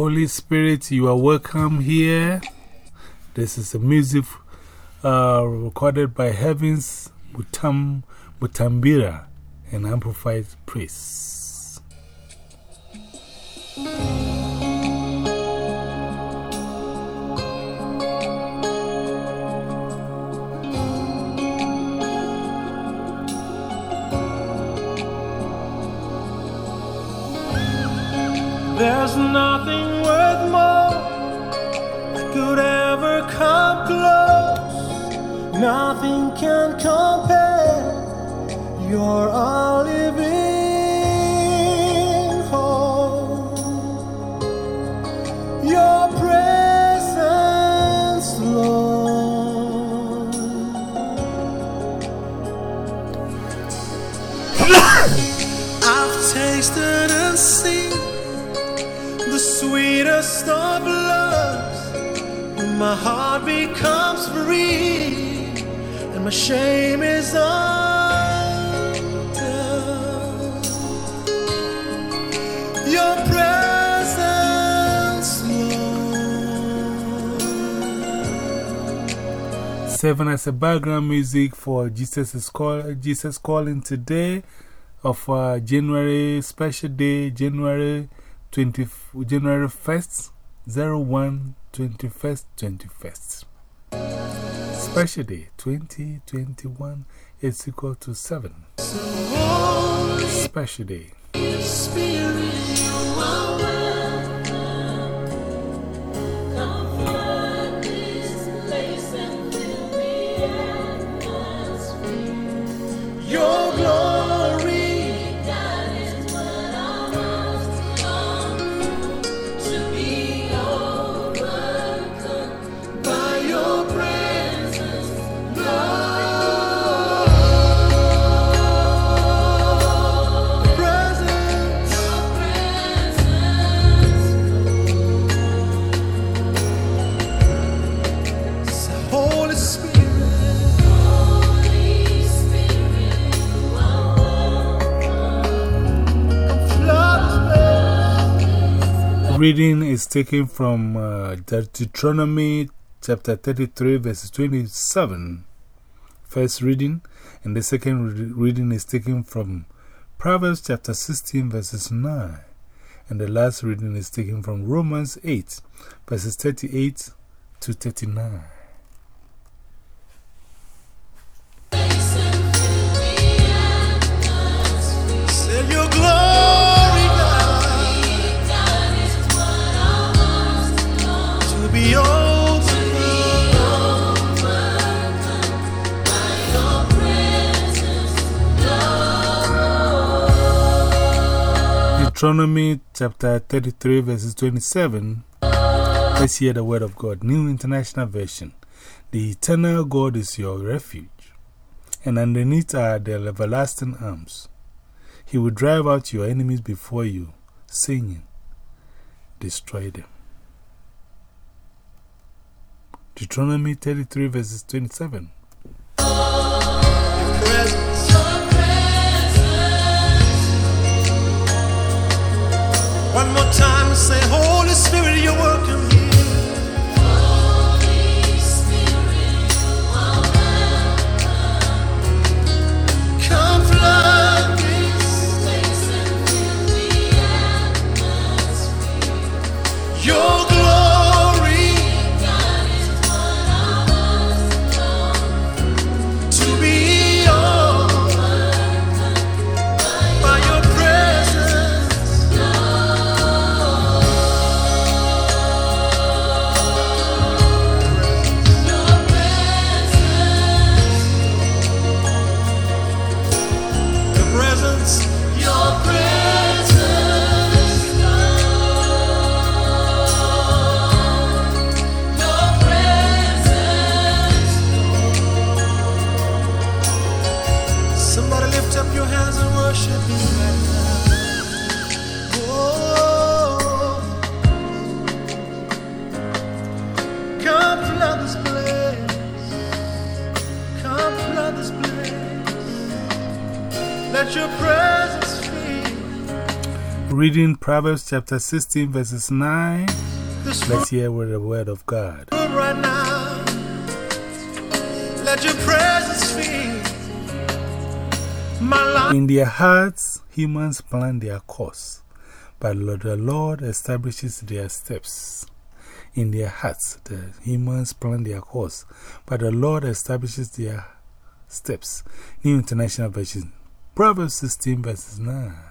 Holy Spirit, you are welcome here. This is a music uh, recorded by Heavens Mutam, Mutambira and Amplified Praise. There's nothing worth more that could ever come close. Nothing can compare. You're our living sweetest of loves when my heart becomes free and my shame is undone. Your presence, Lord. Serving as a background music for Jesus is call, Jesus Calling today of uh, January, special day, January 20, January 1st, 01, 21st, 21st. Special day 2021 is equal to 7. Special day. Reading is taken from uh, Deuteronomy chapter 33, verses 27. First reading, and the second re reading is taken from Proverbs chapter 16, verses 9. And the last reading is taken from Romans 8, verses 38 to 39. Deuteronomy chapter 33, verses 27. Let's hear the word of God. New International Version. The eternal God is your refuge, and underneath are the everlasting arms. He will drive out your enemies before you, singing, Destroy them. Deuteronomy 33, verses 27. One more time, say, Let your presence fill Reading Proverbs chapter 16, verses 9. Let's hear with the word of God. right now. Let your presence my life. In their hearts, humans plan their course, but the Lord establishes their steps. In their hearts, the humans plan their course, but the Lord establishes their steps. New International Version. Proverbs 16, verses 9.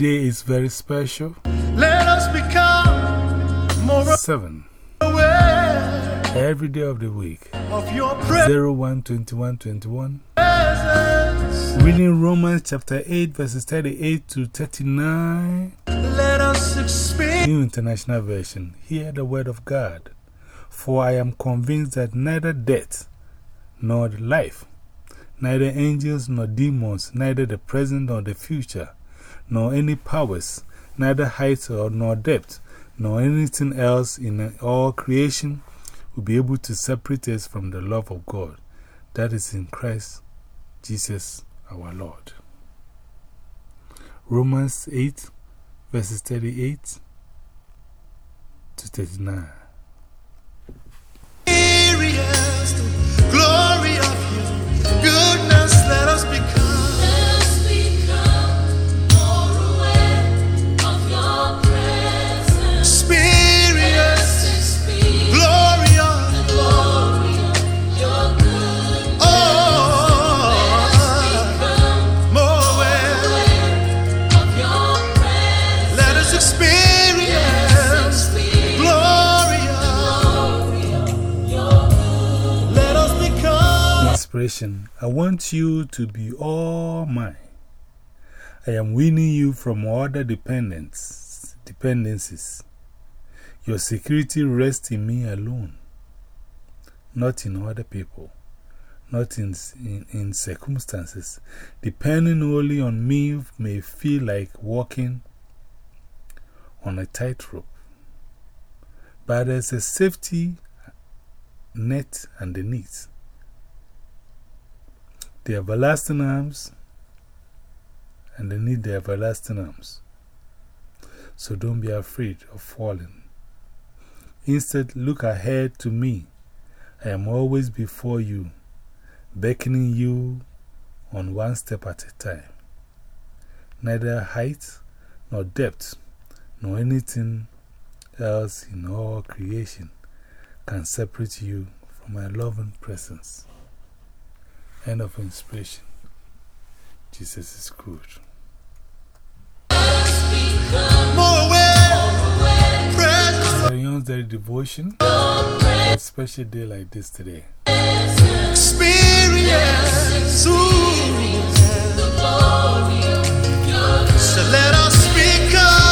Today is very special. Let us become more 7. aware Every day of the week. of your 01 21 21. presence. Reading Romans chapter 8, verses 38 to 39. Let us experience. New International Version. Hear the word of God. For I am convinced that neither death nor life, neither angels nor demons, neither the present nor the future, nor any powers, neither height or nor depth, nor anything else in all creation will be able to separate us from the love of God that is in Christ Jesus our Lord. Romans 8, verses 38 to 39. I want you to be all mine. I am winning you from other dependencies. Your security rests in me alone, not in other people, not in, in, in circumstances. Depending only on me may feel like walking on a tightrope. But there's a safety net underneath the everlasting arms, and they need the everlasting arms. So don't be afraid of falling. Instead, look ahead to me. I am always before you, beckoning you on one step at a time. Neither height nor depth, nor anything else in all creation can separate you from my loving presence. End of inspiration. Jesus is good. more aware. Presence Carry Daily Devotion. A special day like this today. experience. Ooh. So let us become Let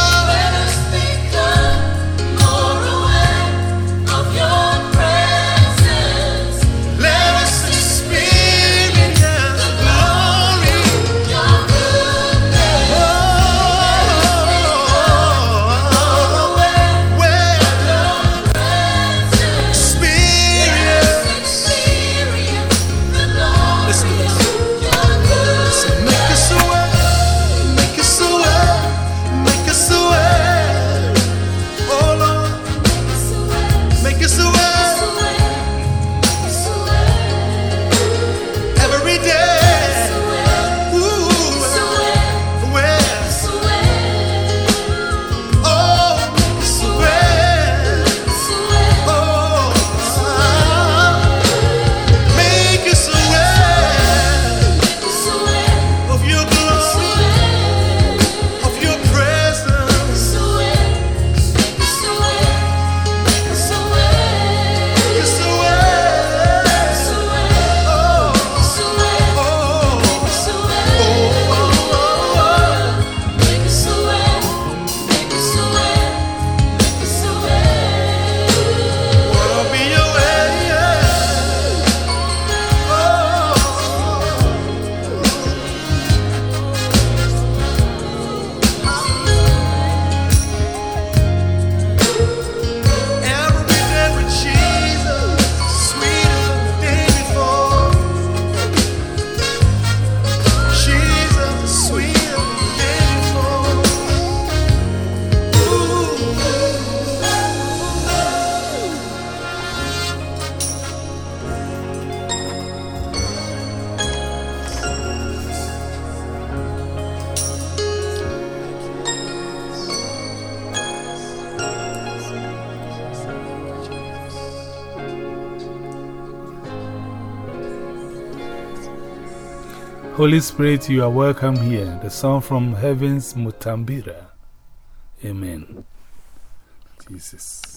Holy Spirit, you are welcome here. The song from Heaven's Mutambira. Amen. Jesus.